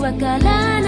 わからない